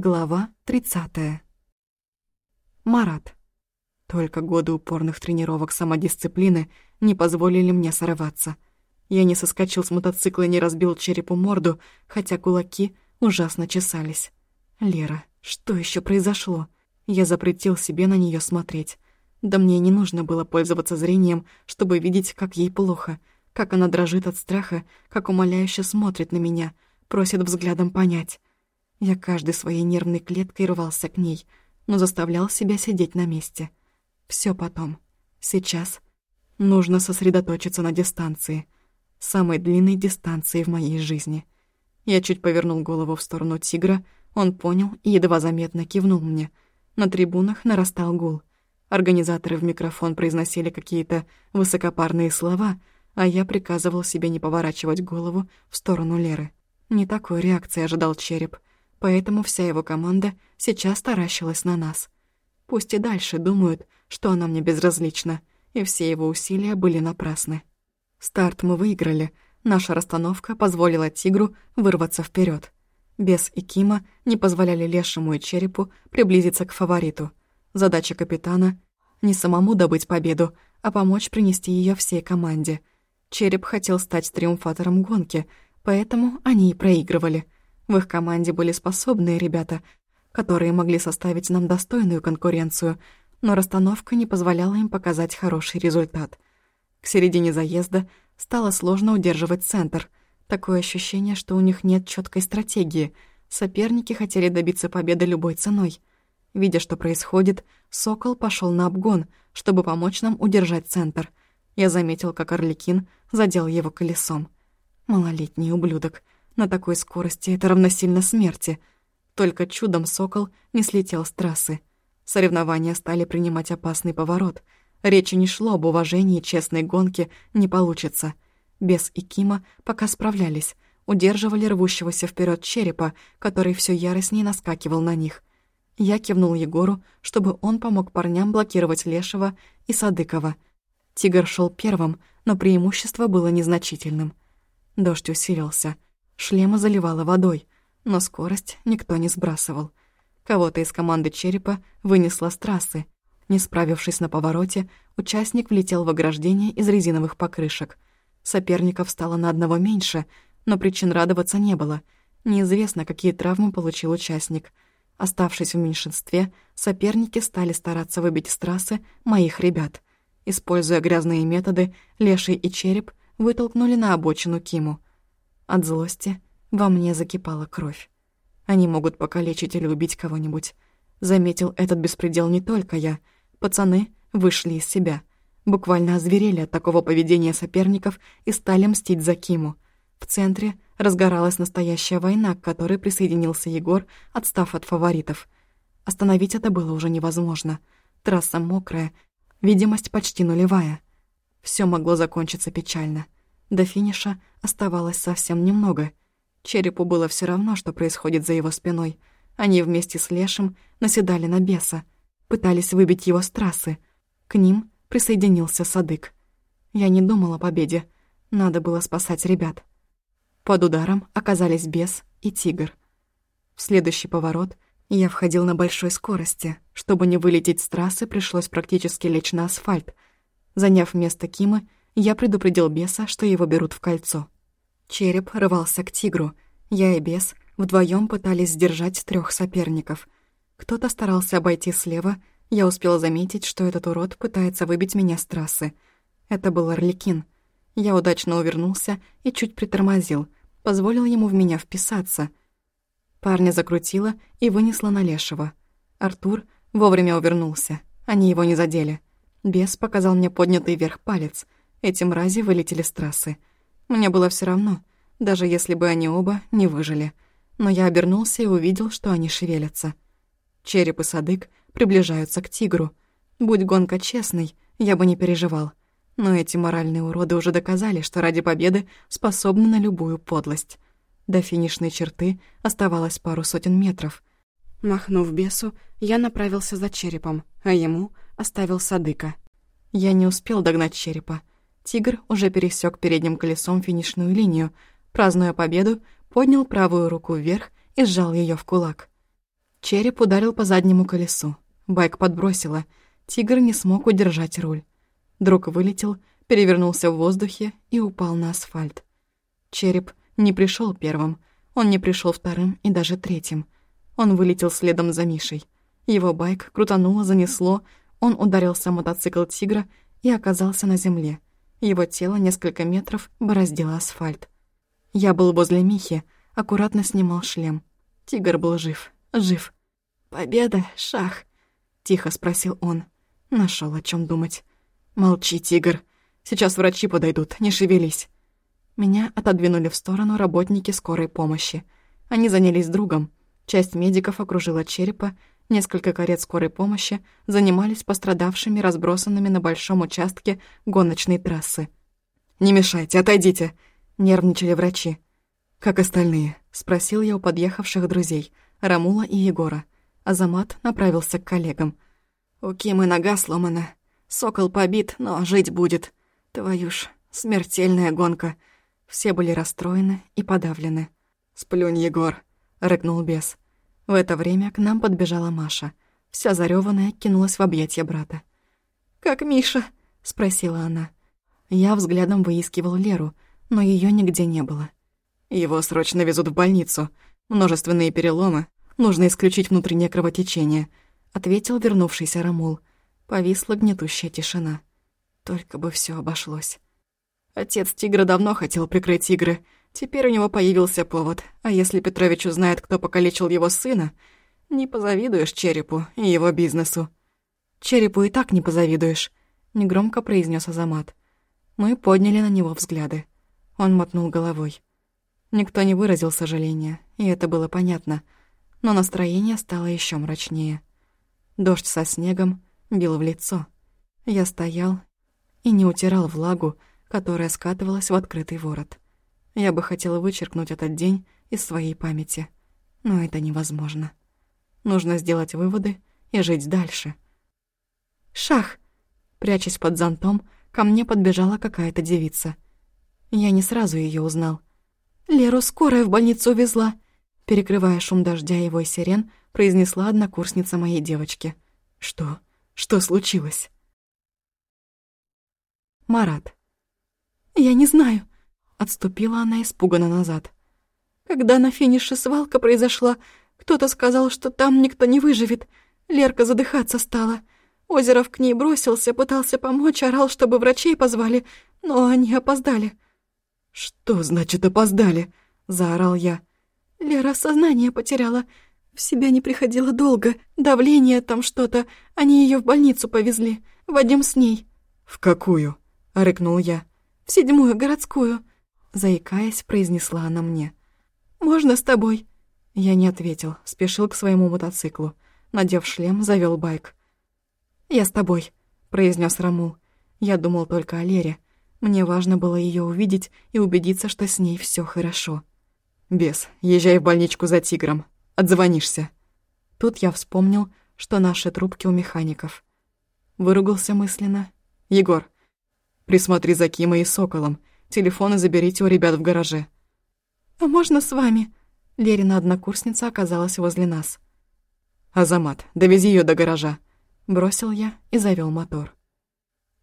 Глава 30. Марат. Только годы упорных тренировок самодисциплины не позволили мне сорваться. Я не соскочил с мотоцикла и не разбил черепу морду, хотя кулаки ужасно чесались. Лера, что еще произошло? Я запретил себе на нее смотреть. Да мне не нужно было пользоваться зрением, чтобы видеть, как ей плохо, как она дрожит от страха, как умоляюще смотрит на меня, просит взглядом понять. Я каждой своей нервной клеткой рвался к ней, но заставлял себя сидеть на месте. Все потом. Сейчас нужно сосредоточиться на дистанции. Самой длинной дистанции в моей жизни. Я чуть повернул голову в сторону тигра, он понял и едва заметно кивнул мне. На трибунах нарастал гул. Организаторы в микрофон произносили какие-то высокопарные слова, а я приказывал себе не поворачивать голову в сторону Леры. Не такой реакции ожидал череп — поэтому вся его команда сейчас таращилась на нас. Пусть и дальше думают, что она мне безразлична, и все его усилия были напрасны. Старт мы выиграли, наша расстановка позволила тигру вырваться вперед. Бес и Кима не позволяли лешему и черепу приблизиться к фавориту. Задача капитана — не самому добыть победу, а помочь принести ее всей команде. Череп хотел стать триумфатором гонки, поэтому они и проигрывали — в их команде были способные ребята, которые могли составить нам достойную конкуренцию, но расстановка не позволяла им показать хороший результат. К середине заезда стало сложно удерживать центр. Такое ощущение, что у них нет четкой стратегии. Соперники хотели добиться победы любой ценой. Видя, что происходит, Сокол пошел на обгон, чтобы помочь нам удержать центр. Я заметил, как Орликин задел его колесом. Малолетний ублюдок — на такой скорости это равносильно смерти. Только чудом «Сокол» не слетел с трассы. Соревнования стали принимать опасный поворот. Речи не шло об уважении честной гонки «не получится». Бес и Кима пока справлялись, удерживали рвущегося вперед черепа, который все яростнее наскакивал на них. Я кивнул Егору, чтобы он помог парням блокировать Лешего и Садыкова. Тигр шел первым, но преимущество было незначительным. Дождь усилился — Шлема заливало водой, но скорость никто не сбрасывал. Кого-то из команды «Черепа» вынесло с трассы. Не справившись на повороте, участник влетел в ограждение из резиновых покрышек. Соперников стало на одного меньше, но причин радоваться не было. Неизвестно, какие травмы получил участник. Оставшись в меньшинстве, соперники стали стараться выбить с трассы моих ребят. Используя грязные методы, Леший и Череп вытолкнули на обочину Киму — от злости во мне закипала кровь. Они могут покалечить или убить кого-нибудь. Заметил этот беспредел не только я. Пацаны вышли из себя. Буквально озверели от такого поведения соперников и стали мстить за Киму. В центре разгоралась настоящая война, к которой присоединился Егор, отстав от фаворитов. Остановить это было уже невозможно. Трасса мокрая, видимость почти нулевая. Все могло закончиться печально. До финиша оставалось совсем немного. Черепу было все равно, что происходит за его спиной. Они вместе с Лешем наседали на беса, пытались выбить его с трассы. К ним присоединился Садык. Я не думала о победе. Надо было спасать ребят. Под ударом оказались бес и тигр. В следующий поворот я входил на большой скорости. Чтобы не вылететь с трассы, пришлось практически лечь на асфальт. Заняв место Кимы, я предупредил беса, что его берут в кольцо. Череп рвался к тигру. Я и бес вдвоем пытались сдержать трех соперников. Кто-то старался обойти слева, я успел заметить, что этот урод пытается выбить меня с трассы. Это был Орликин. Я удачно увернулся и чуть притормозил, позволил ему в меня вписаться. Парня закрутило и вынесло на Лешего. Артур вовремя увернулся, они его не задели. Бес показал мне поднятый вверх палец — эти мрази вылетели с трассы. Мне было все равно, даже если бы они оба не выжили. Но я обернулся и увидел, что они шевелятся. Череп и Садык приближаются к тигру. Будь гонка честной, я бы не переживал. Но эти моральные уроды уже доказали, что ради победы способны на любую подлость. До финишной черты оставалось пару сотен метров. Махнув бесу, я направился за черепом, а ему оставил Садыка. Я не успел догнать черепа. Тигр уже пересек передним колесом финишную линию, празднуя победу, поднял правую руку вверх и сжал ее в кулак. Череп ударил по заднему колесу. Байк подбросило. Тигр не смог удержать руль. Друг вылетел, перевернулся в воздухе и упал на асфальт. Череп не пришел первым, он не пришел вторым и даже третьим. Он вылетел следом за Мишей. Его байк крутануло, занесло, он ударился в мотоцикл тигра и оказался на земле. Его тело несколько метров бороздило асфальт. Я был возле Михи, аккуратно снимал шлем. Тигр был жив, жив. «Победа, шах?» — тихо спросил он. Нашел о чем думать. «Молчи, тигр. Сейчас врачи подойдут, не шевелись». Меня отодвинули в сторону работники скорой помощи. Они занялись другом. Часть медиков окружила черепа, несколько карет скорой помощи занимались пострадавшими, разбросанными на большом участке гоночной трассы. «Не мешайте, отойдите!» — нервничали врачи. «Как остальные?» — спросил я у подъехавших друзей, Рамула и Егора. Азамат направился к коллегам. «У Кимы нога сломана. Сокол побит, но жить будет. Твою ж, смертельная гонка». Все были расстроены и подавлены. «Сплюнь, Егор», — рыкнул бес. В это время к нам подбежала Маша. Вся зарёванная кинулась в объятия брата. «Как Миша?» — спросила она. Я взглядом выискивал Леру, но её нигде не было. Его срочно везут в больницу. Множественные переломы. Нужно исключить внутреннее кровотечение», — ответил вернувшийся Рамул. Повисла гнетущая тишина. Только бы всё обошлось. Отец Тигра давно хотел прикрыть игры. Теперь у него появился повод. А если Петрович узнает, кто покалечил его сына, не позавидуешь Черепу и его бизнесу. «Черепу и так не позавидуешь», — негромко произнес Азамат. Мы подняли на него взгляды. Он мотнул головой. Никто не выразил сожаления, и это было понятно. Но настроение стало еще мрачнее. Дождь со снегом бил в лицо. Я стоял и не утирал влагу, которая скатывалась в открытый ворот. Я бы хотела вычеркнуть этот день из своей памяти, но это невозможно. Нужно сделать выводы и жить дальше. «Шах!» Прячась под зонтом, ко мне подбежала какая-то девица. Я не сразу ее узнал. «Леру скорая в больницу увезла!» Перекрывая шум дождя и вой сирен, произнесла однокурсница моей девочки. «Что? Что случилось?» Марат. «Я не знаю», — отступила она испуганно назад. «Когда на финише свалка произошла, кто-то сказал, что там никто не выживет. Лерка задыхаться стала. Озеров к ней бросился, пытался помочь, орал, чтобы врачей позвали, но они опоздали». «Что значит опоздали?» — заорал я. «Лера сознание потеряла. В себя не приходила долго. Давление там что-то. Они ее в больницу повезли. Вадим с ней». «В какую?» — рыкнул я в седьмую городскую», — заикаясь, произнесла она мне. «Можно с тобой?» Я не ответил, спешил к своему мотоциклу. Надев шлем, завёл байк. «Я с тобой», — произнес Рамул. Я думал только о Лере. Мне важно было ее увидеть и убедиться, что с ней все хорошо. «Бес, езжай в больничку за тигром. Отзвонишься». Тут я вспомнил, что наши трубки у механиков. Выругался мысленно. «Егор, Присмотри за Кимой и Соколом. Телефоны заберите у ребят в гараже». «А можно с вами?» Лерина однокурсница оказалась возле нас. «Азамат, довези ее до гаража», — бросил я и завел мотор.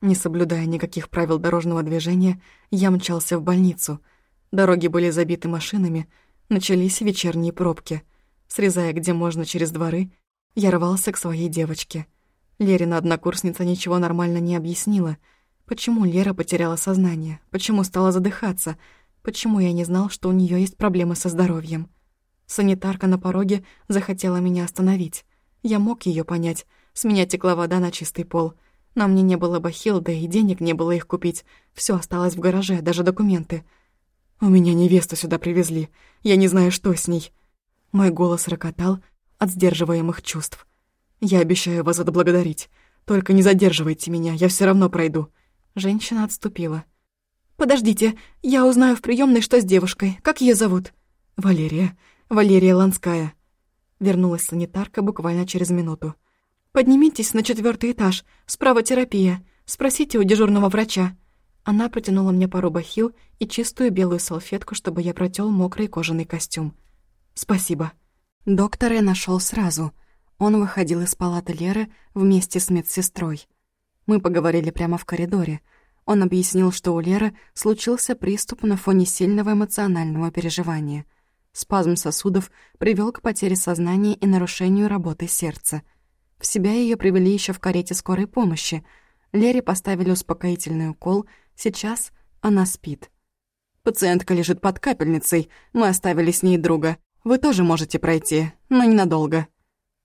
Не соблюдая никаких правил дорожного движения, я мчался в больницу. Дороги были забиты машинами, начались вечерние пробки. Срезая где можно через дворы, я рвался к своей девочке. Лерина однокурсница ничего нормально не объяснила — Почему Лера потеряла сознание? Почему стала задыхаться? Почему я не знал, что у нее есть проблемы со здоровьем? Санитарка на пороге захотела меня остановить. Я мог ее понять. С меня текла вода на чистый пол. На мне не было бахил, да и денег не было их купить. Все осталось в гараже, даже документы. «У меня невесту сюда привезли. Я не знаю, что с ней». Мой голос рокотал от сдерживаемых чувств. «Я обещаю вас отблагодарить. Только не задерживайте меня, я все равно пройду. Женщина отступила. «Подождите, я узнаю в приемной, что с девушкой. Как ее зовут?» «Валерия. Валерия Ланская». Вернулась санитарка буквально через минуту. «Поднимитесь на четвертый этаж. Справа терапия. Спросите у дежурного врача». Она протянула мне пару бахил и чистую белую салфетку, чтобы я протел мокрый кожаный костюм. «Спасибо». Доктора я нашел сразу. Он выходил из палаты Леры вместе с медсестрой. Мы поговорили прямо в коридоре. Он объяснил, что у Леры случился приступ на фоне сильного эмоционального переживания. Спазм сосудов привел к потере сознания и нарушению работы сердца. В себя ее привели еще в карете скорой помощи. Лере поставили успокоительный укол, сейчас она спит. Пациентка лежит под капельницей, мы оставили с ней друга. Вы тоже можете пройти, но ненадолго.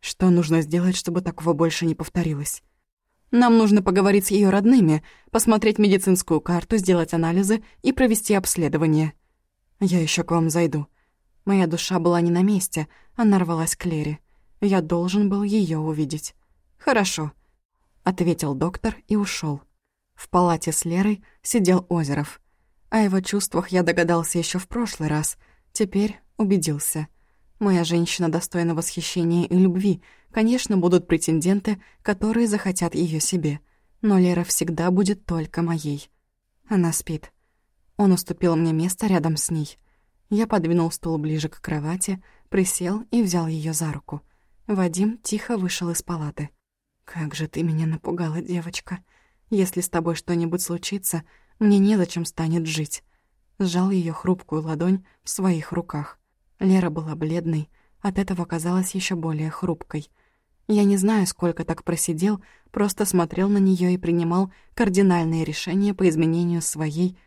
Что нужно сделать, чтобы такого больше не повторилось? Нам нужно поговорить с ее родными, посмотреть медицинскую карту, сделать анализы и провести обследование. Я еще к вам зайду. Моя душа была не на месте, она рвалась к Лере. Я должен был ее увидеть. Хорошо, ответил доктор и ушел. В палате с Лерой сидел Озеров. О его чувствах я догадался еще в прошлый раз. Теперь убедился. Моя женщина достойна восхищения и любви, Конечно, будут претенденты, которые захотят ее себе. Но Лера всегда будет только моей. Она спит. Он уступил мне место рядом с ней. Я подвинул стул ближе к кровати, присел и взял ее за руку. Вадим тихо вышел из палаты. «Как же ты меня напугала, девочка. Если с тобой что-нибудь случится, мне незачем станет жить». Сжал ее хрупкую ладонь в своих руках. Лера была бледной, от этого казалась еще более хрупкой — я не знаю, сколько так просидел, просто смотрел на нее и принимал кардинальные решения по изменению своей,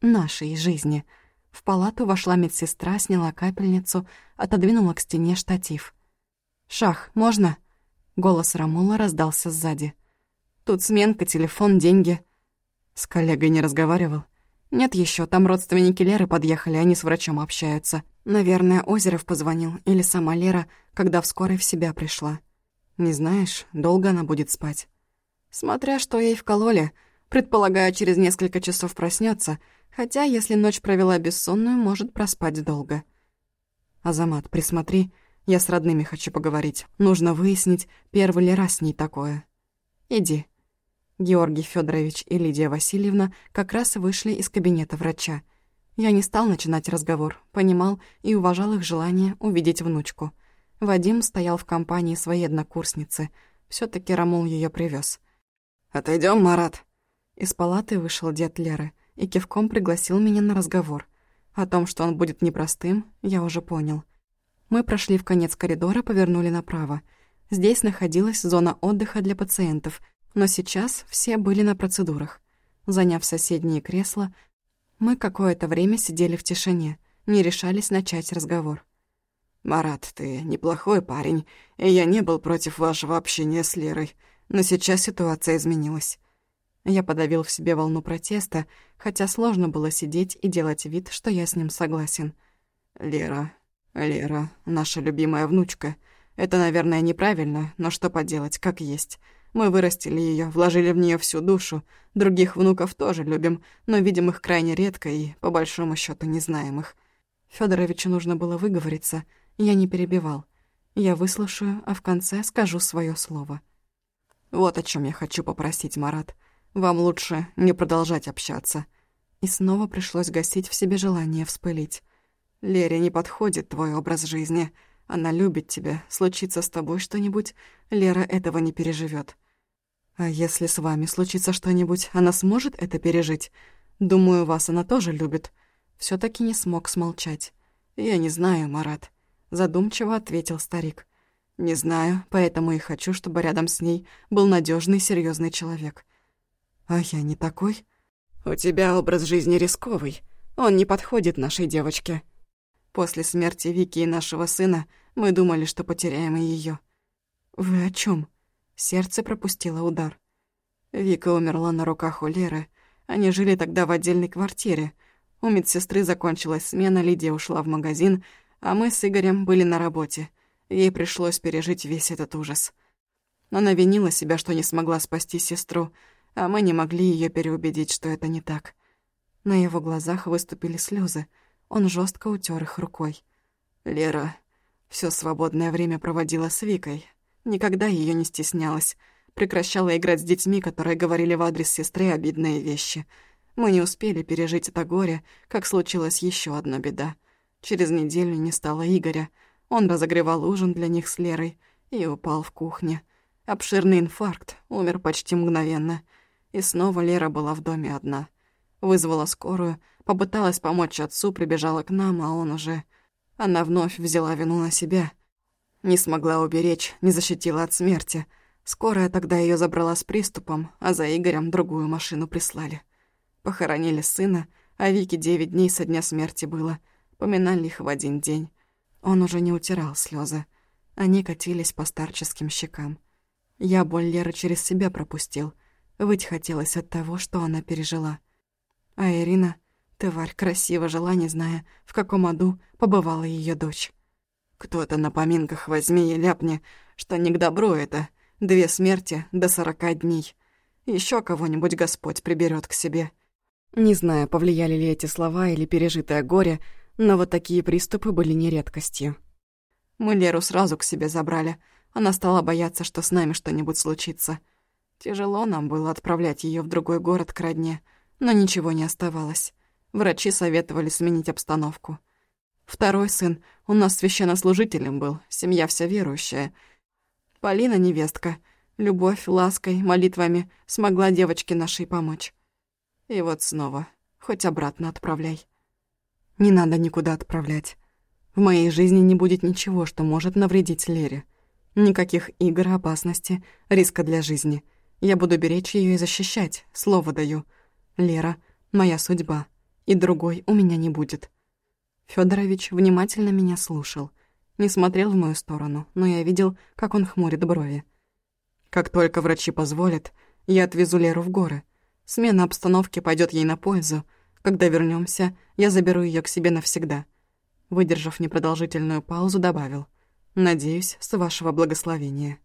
нашей жизни. В палату вошла медсестра, сняла капельницу, отодвинула к стене штатив. «Шах, можно?» Голос Рамула раздался сзади. «Тут сменка, телефон, деньги». С коллегой не разговаривал. «Нет еще, там родственники Леры подъехали, они с врачом общаются. Наверное, Озеров позвонил, или сама Лера, когда в скорой в себя пришла». Не знаешь, долго она будет спать. Смотря что ей вкололи. Предполагаю, через несколько часов проснется, хотя, если ночь провела бессонную, может проспать долго. Азамат, присмотри, я с родными хочу поговорить. Нужно выяснить, первый ли раз с ней такое. Иди. Георгий Федорович и Лидия Васильевна как раз вышли из кабинета врача. Я не стал начинать разговор, понимал и уважал их желание увидеть внучку — Вадим стоял в компании своей однокурсницы. все таки Рамул ее привез. Отойдем, Марат!» Из палаты вышел дед Леры и кивком пригласил меня на разговор. О том, что он будет непростым, я уже понял. Мы прошли в конец коридора, повернули направо. Здесь находилась зона отдыха для пациентов, но сейчас все были на процедурах. Заняв соседние кресла, мы какое-то время сидели в тишине, не решались начать разговор. «Марат, ты неплохой парень, и я не был против вашего общения с Лерой, но сейчас ситуация изменилась». Я подавил в себе волну протеста, хотя сложно было сидеть и делать вид, что я с ним согласен. «Лера, Лера, наша любимая внучка. Это, наверное, неправильно, но что поделать, как есть. Мы вырастили ее, вложили в нее всю душу. Других внуков тоже любим, но видим их крайне редко и, по большому счету, не знаем их». Федоровичу нужно было выговориться — я не перебивал. Я выслушаю, а в конце скажу свое слово. Вот о чем я хочу попросить, Марат. Вам лучше не продолжать общаться. И снова пришлось гасить в себе желание вспылить. Лере не подходит твой образ жизни. Она любит тебя. Случится с тобой что-нибудь, Лера этого не переживет. А если с вами случится что-нибудь, она сможет это пережить? Думаю, вас она тоже любит. все таки не смог смолчать. Я не знаю, Марат задумчиво ответил старик. Не знаю, поэтому и хочу, чтобы рядом с ней был надежный, серьезный человек. А я не такой. У тебя образ жизни рисковый. Он не подходит нашей девочке. После смерти Вики и нашего сына мы думали, что потеряем и ее. Вы о чем? Сердце пропустило удар. Вика умерла на руках у Леры. Они жили тогда в отдельной квартире. У медсестры закончилась смена, Лидия ушла в магазин, а мы с Игорем были на работе. Ей пришлось пережить весь этот ужас. Она винила себя, что не смогла спасти сестру, а мы не могли ее переубедить, что это не так. На его глазах выступили слезы. Он жестко утер их рукой. Лера все свободное время проводила с Викой. Никогда ее не стеснялась. Прекращала играть с детьми, которые говорили в адрес сестры обидные вещи. Мы не успели пережить это горе, как случилась еще одна беда. Через неделю не стало Игоря. Он разогревал ужин для них с Лерой и упал в кухне. Обширный инфаркт, умер почти мгновенно. И снова Лера была в доме одна. Вызвала скорую, попыталась помочь отцу, прибежала к нам, а он уже... Она вновь взяла вину на себя. Не смогла уберечь, не защитила от смерти. Скорая тогда ее забрала с приступом, а за Игорем другую машину прислали. Похоронили сына, а Вике девять дней со дня смерти было. Поминали их в один день. Он уже не утирал слезы. Они катились по старческим щекам. Я боль Леры через себя пропустил. Выть хотелось от того, что она пережила. А Ирина, тварь, красиво жила, не зная, в каком аду побывала ее дочь. Кто-то на поминках возьми и ляпни, что не к добру это. Две смерти до сорока дней. Еще кого-нибудь Господь приберет к себе. Не знаю, повлияли ли эти слова или пережитое горе, но вот такие приступы были не редкостью. Мы Леру сразу к себе забрали. Она стала бояться, что с нами что-нибудь случится. Тяжело нам было отправлять ее в другой город к родне, но ничего не оставалось. Врачи советовали сменить обстановку. Второй сын у нас священнослужителем был, семья вся верующая. Полина невестка. Любовь, лаской, молитвами смогла девочке нашей помочь. И вот снова, хоть обратно отправляй. Не надо никуда отправлять. В моей жизни не будет ничего, что может навредить Лере. Никаких игр, опасности, риска для жизни. Я буду беречь ее и защищать, слово даю. Лера — моя судьба, и другой у меня не будет. Федорович внимательно меня слушал. Не смотрел в мою сторону, но я видел, как он хмурит брови. Как только врачи позволят, я отвезу Леру в горы. Смена обстановки пойдет ей на пользу. Когда вернемся, я заберу ее к себе навсегда. Выдержав непродолжительную паузу, добавил. «Надеюсь, с вашего благословения».